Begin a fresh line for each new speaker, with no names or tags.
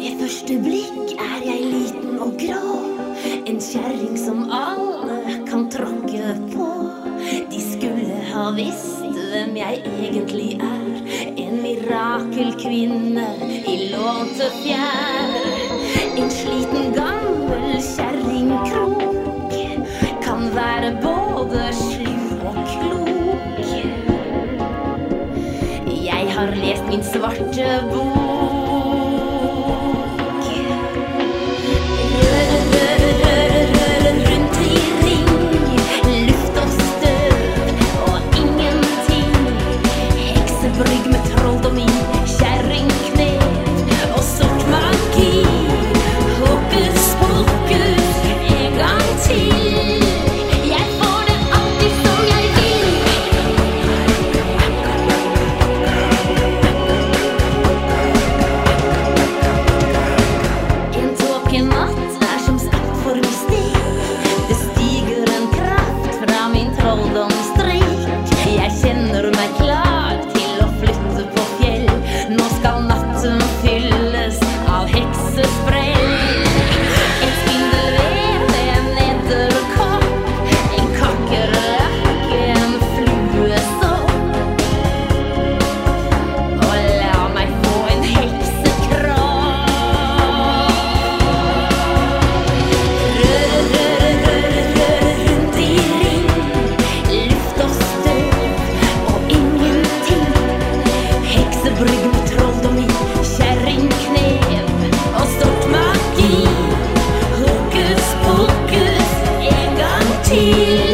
Ved første blikk er jeg liten og grå. En kjerring som alle kan tråkke på. De skulle ha visst hvem jeg egentlig er. En mirakelkvinne i lånte fjær. En sliten, gammel kjerringkrok kan være både slu og klok. Jeg har lest min svarte bok see